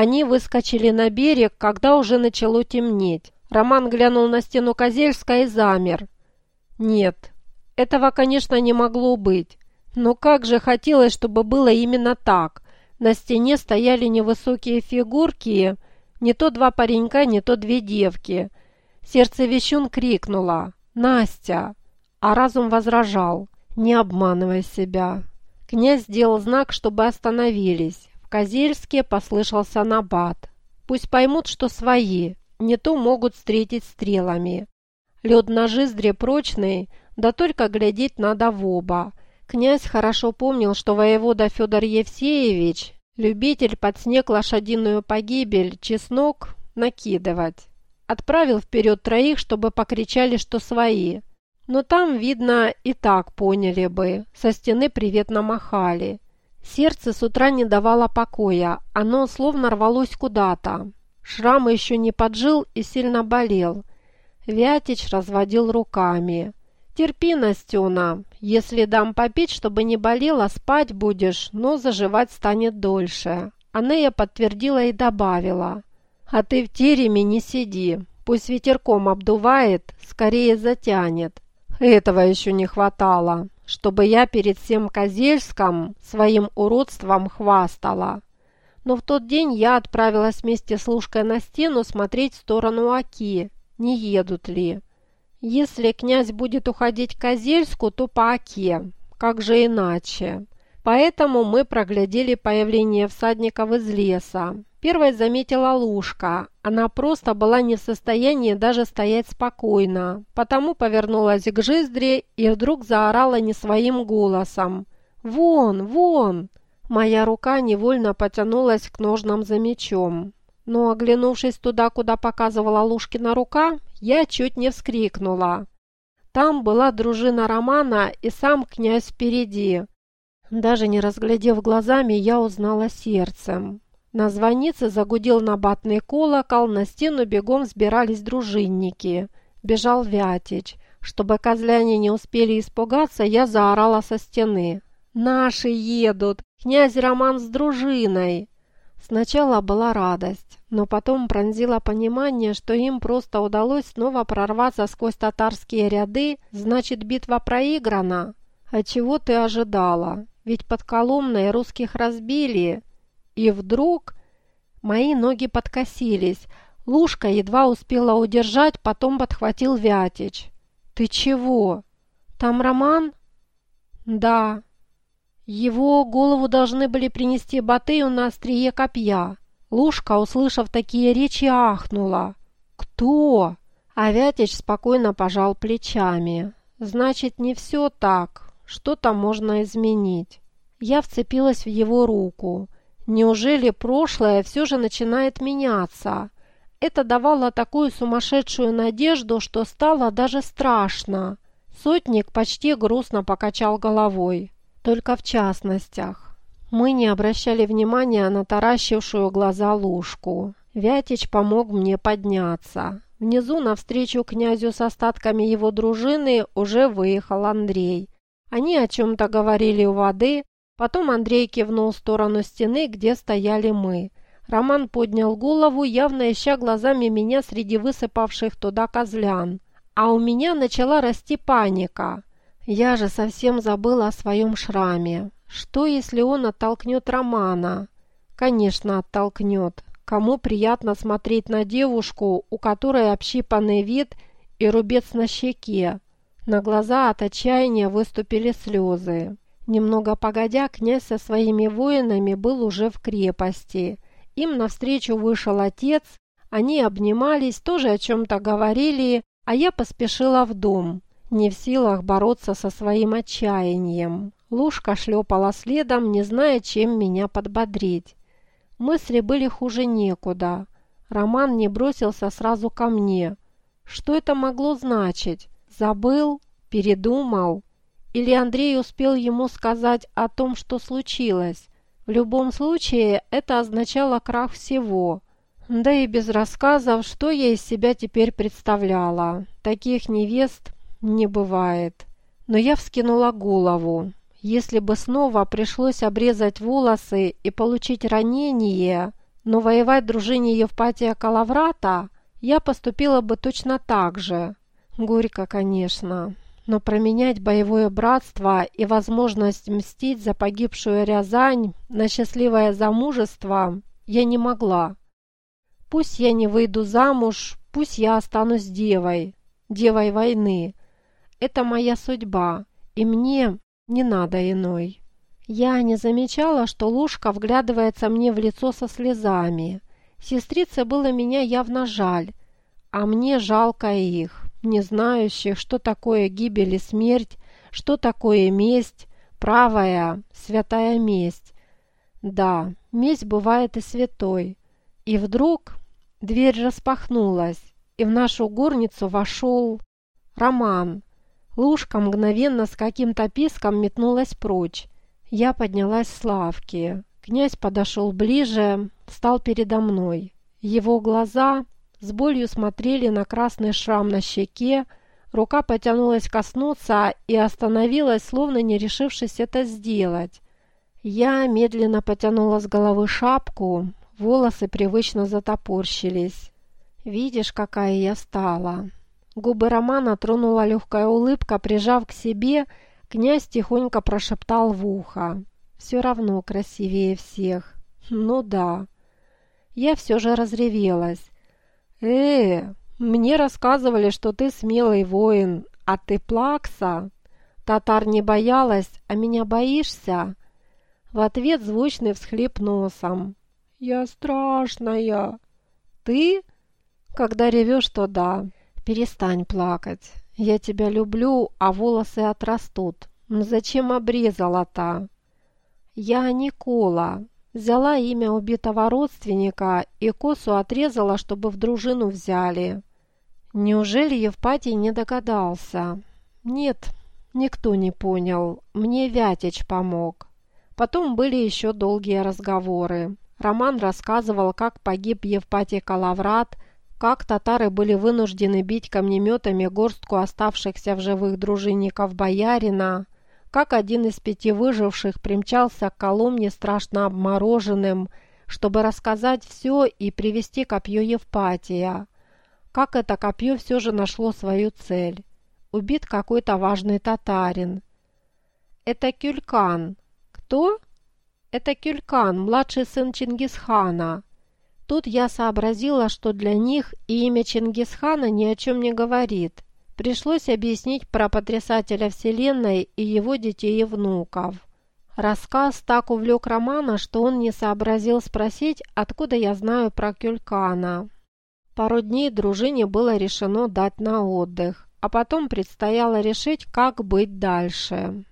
Они выскочили на берег, когда уже начало темнеть. Роман глянул на стену Козельска и замер. Нет, этого, конечно, не могло быть. Но как же хотелось, чтобы было именно так. На стене стояли невысокие фигурки, не то два паренька, не то две девки. Сердце вещун крикнуло «Настя!», а разум возражал «Не обманывай себя». Князь сделал знак, чтобы остановились. Козельске послышался набат. Пусть поймут, что свои, не то могут встретить стрелами. Лед на жиздре прочный, да только глядеть надо в оба. Князь хорошо помнил, что воевода Федор Евсеевич, любитель под снег лошадиную погибель, чеснок накидывать. Отправил вперед троих, чтобы покричали, что свои. Но там, видно, и так поняли бы. Со стены приветно махали. Сердце с утра не давало покоя. Оно словно рвалось куда-то. Шрам еще не поджил и сильно болел. Вятич разводил руками. «Терпи, Настена. Если дам попить, чтобы не болело, спать будешь, но заживать станет дольше». Анея подтвердила и добавила. «А ты в тереме не сиди. Пусть ветерком обдувает, скорее затянет. Этого еще не хватало, чтобы я перед всем Козельском своим уродством хвастала». Но в тот день я отправилась вместе с Лужкой на стену смотреть в сторону Оки, не едут ли. Если князь будет уходить к Козельску, то по Оке, как же иначе. Поэтому мы проглядели появление всадников из леса. Первой заметила Лушка. Она просто была не в состоянии даже стоять спокойно. Потому повернулась к Жиздре и вдруг заорала не своим голосом. «Вон, вон!» Моя рука невольно потянулась к ножнам за мечом. Но, оглянувшись туда, куда показывала Лушкина рука, я чуть не вскрикнула. Там была дружина Романа и сам князь впереди. Даже не разглядев глазами, я узнала сердцем. На звонице загудел набатный колокол, на стену бегом сбирались дружинники. Бежал Вятич. Чтобы козляне не успели испугаться, я заорала со стены. «Наши едут! Князь Роман с дружиной!» Сначала была радость, но потом пронзило понимание, что им просто удалось снова прорваться сквозь татарские ряды, значит, битва проиграна. А чего ты ожидала? Ведь под Коломной русских разбили. И вдруг мои ноги подкосились. Лушка едва успела удержать, потом подхватил Вятич. «Ты чего? Там Роман?» «Да». Его голову должны были принести Батыю на острие копья. Лушка, услышав такие речи, ахнула. «Кто?» А Вятич спокойно пожал плечами. «Значит, не все так. Что-то можно изменить». Я вцепилась в его руку. Неужели прошлое все же начинает меняться? Это давало такую сумасшедшую надежду, что стало даже страшно. Сотник почти грустно покачал головой только в частностях. Мы не обращали внимания на таращившую глаза Лушку. Вятич помог мне подняться. Внизу, навстречу князю с остатками его дружины, уже выехал Андрей. Они о чем-то говорили у воды, потом Андрей кивнул в сторону стены, где стояли мы. Роман поднял голову, явно ища глазами меня среди высыпавших туда козлян. А у меня начала расти паника. Я же совсем забыла о своем шраме. Что, если он оттолкнет Романа? Конечно, оттолкнет. Кому приятно смотреть на девушку, у которой общипанный вид и рубец на щеке? На глаза от отчаяния выступили слезы. Немного погодя, князь со своими воинами был уже в крепости. Им навстречу вышел отец, они обнимались, тоже о чем-то говорили, а я поспешила в дом не в силах бороться со своим отчаянием. Лушка шлепала следом, не зная, чем меня подбодрить. Мысли были хуже некуда. Роман не бросился сразу ко мне. Что это могло значить? Забыл? Передумал? Или Андрей успел ему сказать о том, что случилось? В любом случае, это означало крах всего. Да и без рассказов, что я из себя теперь представляла. Таких невест не бывает. Но я вскинула голову. Если бы снова пришлось обрезать волосы и получить ранение, но воевать дружине Евпатия Калаврата я поступила бы точно так же. Горько, конечно, но променять боевое братство и возможность мстить за погибшую Рязань на счастливое замужество я не могла. Пусть я не выйду замуж, пусть я останусь девой, девой войны. Это моя судьба, и мне не надо иной. Я не замечала, что Лушка вглядывается мне в лицо со слезами. Сестрице было меня явно жаль, а мне жалко их, не знающих, что такое гибель и смерть, что такое месть, правая, святая месть. Да, месть бывает и святой. И вдруг дверь распахнулась, и в нашу горницу вошел Роман. Лушка мгновенно с каким-то писком метнулась прочь. Я поднялась с лавки. Князь подошел ближе, встал передо мной. Его глаза с болью смотрели на красный шрам на щеке, рука потянулась коснуться и остановилась, словно не решившись это сделать. Я медленно потянула с головы шапку, волосы привычно затопорщились. «Видишь, какая я стала!» Губы Романа тронула легкая улыбка, прижав к себе, князь тихонько прошептал в ухо. «Все равно красивее всех». «Ну да». Я все же разревелась. «Э, мне рассказывали, что ты смелый воин, а ты плакса. Татар не боялась, а меня боишься?» В ответ звучный всхлип носом. «Я страшная!» «Ты?» «Когда ревешь, то да. Перестань плакать. Я тебя люблю, а волосы отрастут. Зачем обрезала-то?» «Я Никола. Взяла имя убитого родственника и косу отрезала, чтобы в дружину взяли». Неужели Евпатий не догадался? Нет, никто не понял. Мне Вятич помог. Потом были еще долгие разговоры. Роман рассказывал, как погиб Евпатий Калаврат, как татары были вынуждены бить камнеметами горстку оставшихся в живых дружинников боярина, как один из пяти выживших примчался к Коломне страшно обмороженным, чтобы рассказать все и привести копье Евпатия, как это копье все же нашло свою цель. Убит какой-то важный татарин. «Это Кюлькан», «Кто?» «Это Кюлькан, младший сын Чингисхана». Тут я сообразила, что для них и имя Чингисхана ни о чем не говорит. Пришлось объяснить про потрясателя Вселенной и его детей и внуков. Рассказ так увлек Романа, что он не сообразил спросить, откуда я знаю про Кюлькана. Пару дней дружине было решено дать на отдых, а потом предстояло решить, как быть дальше.